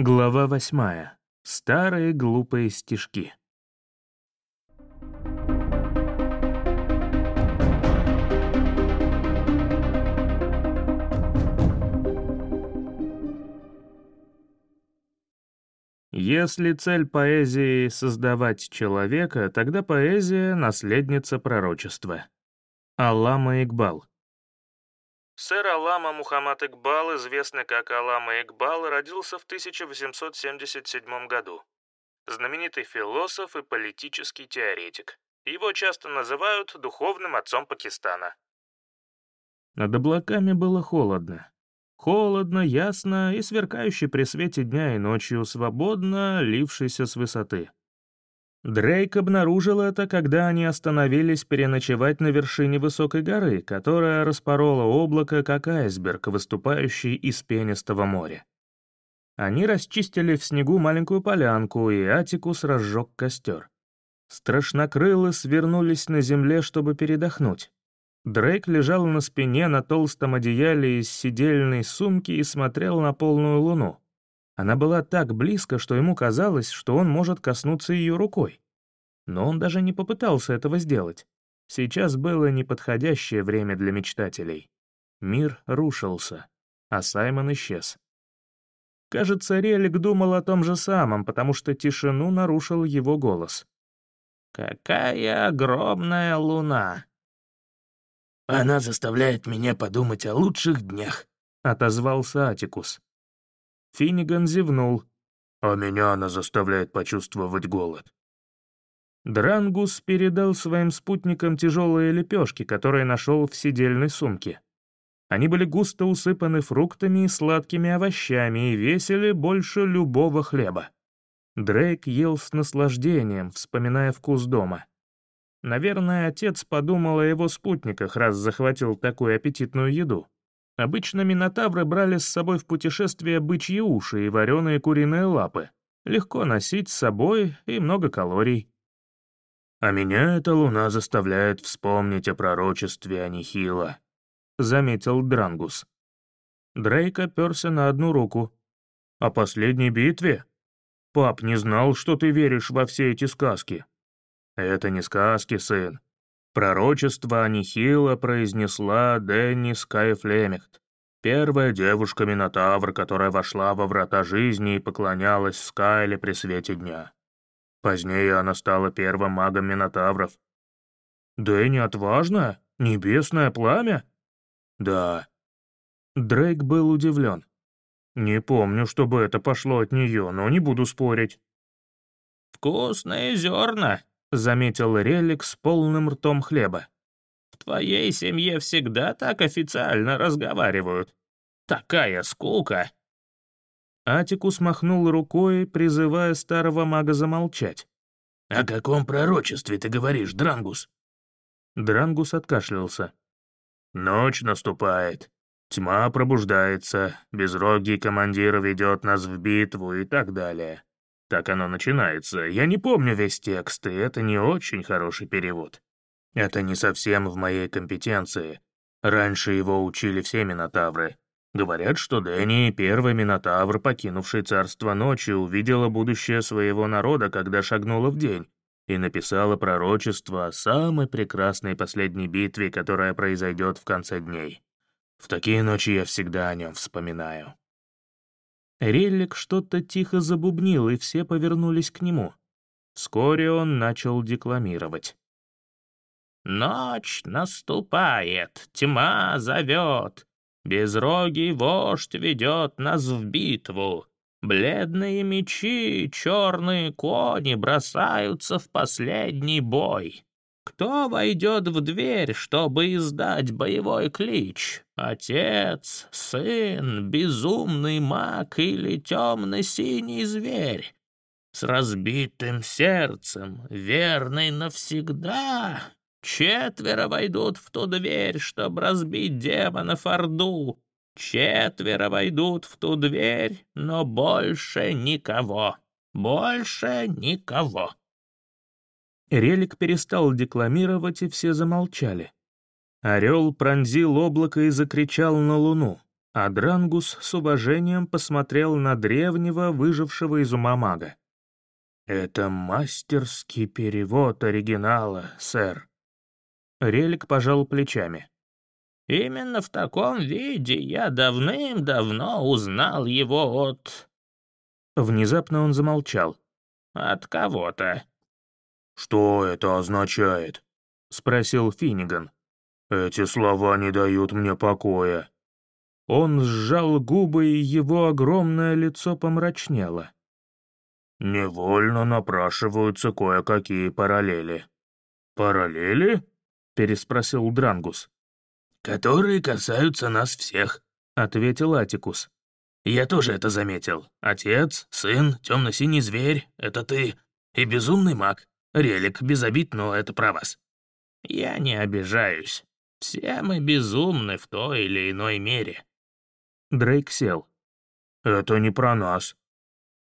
Глава восьмая. Старые глупые стишки. Если цель поэзии — создавать человека, тогда поэзия — наследница пророчества. Аллама Игбал. Сэр Алама Мухаммад Игбал, известный как Алама Игбал, родился в 1877 году. Знаменитый философ и политический теоретик. Его часто называют духовным отцом Пакистана. Над облаками было холодно. Холодно, ясно и сверкающий при свете дня и ночью, свободно лившийся с высоты. Дрейк обнаружил это, когда они остановились переночевать на вершине высокой горы, которая распорола облако, как айсберг, выступающий из пенистого моря. Они расчистили в снегу маленькую полянку, и Атикус разжег костер. Страшнокрылы свернулись на земле, чтобы передохнуть. Дрейк лежал на спине на толстом одеяле из сидельной сумки и смотрел на полную луну. Она была так близко, что ему казалось, что он может коснуться ее рукой. Но он даже не попытался этого сделать. Сейчас было неподходящее время для мечтателей. Мир рушился, а Саймон исчез. Кажется, Релик думал о том же самом, потому что тишину нарушил его голос. «Какая огромная луна!» «Она заставляет меня подумать о лучших днях», — отозвался Атикус. Финниган зевнул. «А меня она заставляет почувствовать голод». Дрангус передал своим спутникам тяжелые лепешки, которые нашел в сидельной сумке. Они были густо усыпаны фруктами и сладкими овощами и весили больше любого хлеба. Дрейк ел с наслаждением, вспоминая вкус дома. Наверное, отец подумал о его спутниках, раз захватил такую аппетитную еду. Обычно минотавры брали с собой в путешествие бычьи уши и вареные куриные лапы. Легко носить с собой и много калорий. «А меня эта луна заставляет вспомнить о пророчестве Анихила», — заметил Дрангус. Дрейк оперся на одну руку. «О последней битве? Пап не знал, что ты веришь во все эти сказки». «Это не сказки, сын. Пророчество Анихила произнесла Дэнни Скайфлемехт, первая девушка-минотавр, которая вошла во врата жизни и поклонялась Скайле при свете дня. Позднее она стала первым магом минотавров. «Дэнни отважная? Небесное пламя?» «Да». Дрейк был удивлен. «Не помню, чтобы это пошло от нее, но не буду спорить». «Вкусные зерна», — заметил Релик с полным ртом хлеба. «В твоей семье всегда так официально разговаривают. Такая скука!» Атикус махнул рукой, призывая старого мага замолчать. «О каком пророчестве ты говоришь, Дрангус?» Дрангус откашлялся. «Ночь наступает. Тьма пробуждается. Безрогий командир ведет нас в битву и так далее. Так оно начинается. Я не помню весь текст, и это не очень хороший перевод. Это не совсем в моей компетенции. Раньше его учили все минотавры. Говорят, что Дэнни, первый минотавр, покинувший царство ночи, увидела будущее своего народа, когда шагнула в день, и написала пророчество о самой прекрасной последней битве, которая произойдет в конце дней. В такие ночи я всегда о нем вспоминаю. Реллик что-то тихо забубнил, и все повернулись к нему. Вскоре он начал декламировать. «Ночь наступает, тьма зовет, безрогий вождь ведет нас в битву. Бледные мечи, черные кони бросаются в последний бой. Кто войдет в дверь, чтобы издать боевой клич? Отец, сын, безумный маг или темно-синий зверь? С разбитым сердцем, верный навсегда, четверо войдут в ту дверь, чтобы разбить демонов Орду. Четверо войдут в ту дверь, но больше никого. Больше никого. Релик перестал декламировать, и все замолчали. Орел пронзил облако и закричал на луну. а Дрангус с уважением посмотрел на древнего, выжившего из ума мага. «Это мастерский перевод оригинала, сэр». Релик пожал плечами. «Именно в таком виде я давным-давно узнал его от...» Внезапно он замолчал. «От кого-то». «Что это означает?» — спросил Финниган. «Эти слова не дают мне покоя». Он сжал губы, и его огромное лицо помрачнело. «Невольно напрашиваются кое-какие параллели». «Параллели?» — переспросил Дрангус. «Которые касаются нас всех», — ответил Атикус. «Я тоже это заметил. Отец, сын, темно-синий зверь — это ты. И безумный маг. Релик, без но это про вас». «Я не обижаюсь. Все мы безумны в той или иной мере. Дрейк сел. «Это не про нас.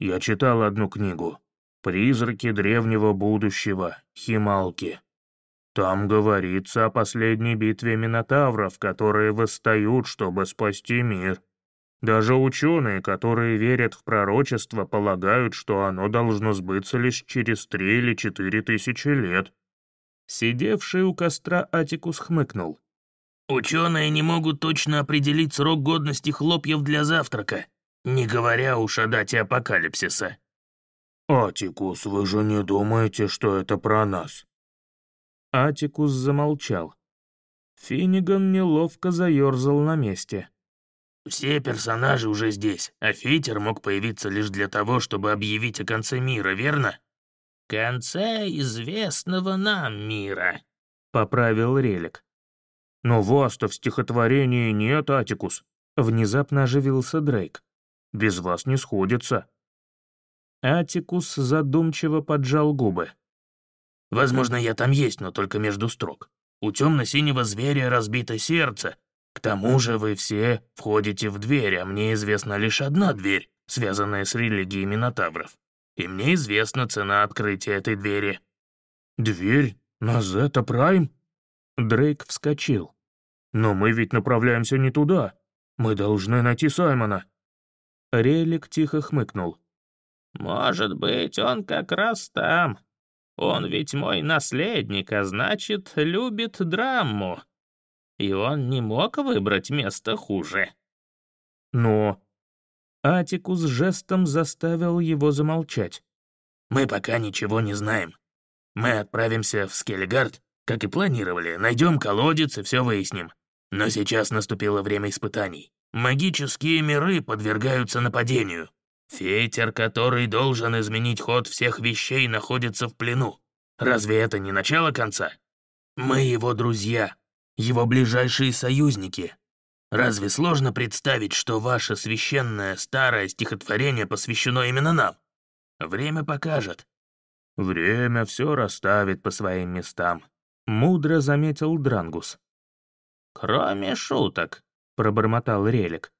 Я читал одну книгу. «Призраки древнего будущего. Хималки». Там говорится о последней битве Минотавров, которые восстают, чтобы спасти мир. Даже ученые, которые верят в пророчество, полагают, что оно должно сбыться лишь через три или четыре тысячи лет. Сидевший у костра Атикус хмыкнул. Ученые не могут точно определить срок годности хлопьев для завтрака, не говоря уж о дате апокалипсиса. «Атикус, вы же не думаете, что это про нас?» Атикус замолчал. Финниган неловко заерзал на месте. «Все персонажи уже здесь, а Фитер мог появиться лишь для того, чтобы объявить о конце мира, верно?» «Конце известного нам мира», — поправил Релик. «Но вас-то в стихотворении нет, Атикус», — внезапно оживился Дрейк. «Без вас не сходится». Атикус задумчиво поджал губы. «Возможно, я там есть, но только между строк. У темно-синего зверя разбито сердце. К тому же вы все входите в дверь, а мне известна лишь одна дверь, связанная с религией Минотавров. И мне известна цена открытия этой двери». «Дверь? На Зета Прайм?» Дрейк вскочил. «Но мы ведь направляемся не туда. Мы должны найти Саймона». Релик тихо хмыкнул. «Может быть, он как раз там. Он ведь мой наследник, а значит, любит драму. И он не мог выбрать место хуже». «Но...» Атикус жестом заставил его замолчать. «Мы пока ничего не знаем. Мы отправимся в Скеллигард, как и планировали, найдем колодец и все выясним. Но сейчас наступило время испытаний. Магические миры подвергаются нападению. Фейтер, который должен изменить ход всех вещей, находится в плену. Разве это не начало конца? Мы его друзья, его ближайшие союзники. Разве сложно представить, что ваше священное старое стихотворение посвящено именно нам? Время покажет. Время все расставит по своим местам, мудро заметил Дрангус. «Кроме шуток», — пробормотал Релик.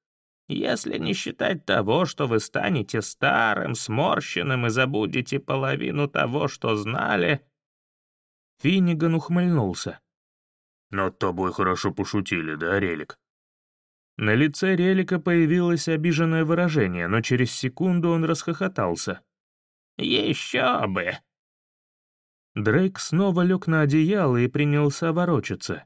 «Если не считать того, что вы станете старым, сморщенным и забудете половину того, что знали...» Финниган ухмыльнулся. «Над тобой хорошо пошутили, да, Релик?» На лице Релика появилось обиженное выражение, но через секунду он расхохотался. «Еще бы!» Дрейк снова лег на одеяло и принялся ворочаться.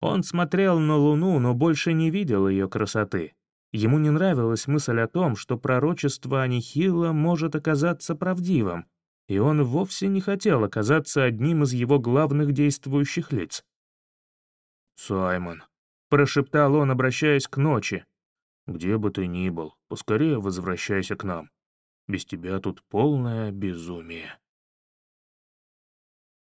Он смотрел на Луну, но больше не видел ее красоты. Ему не нравилась мысль о том, что пророчество Анихила может оказаться правдивым, и он вовсе не хотел оказаться одним из его главных действующих лиц. «Саймон», — прошептал он, обращаясь к ночи, — «где бы ты ни был, поскорее возвращайся к нам. Без тебя тут полное безумие».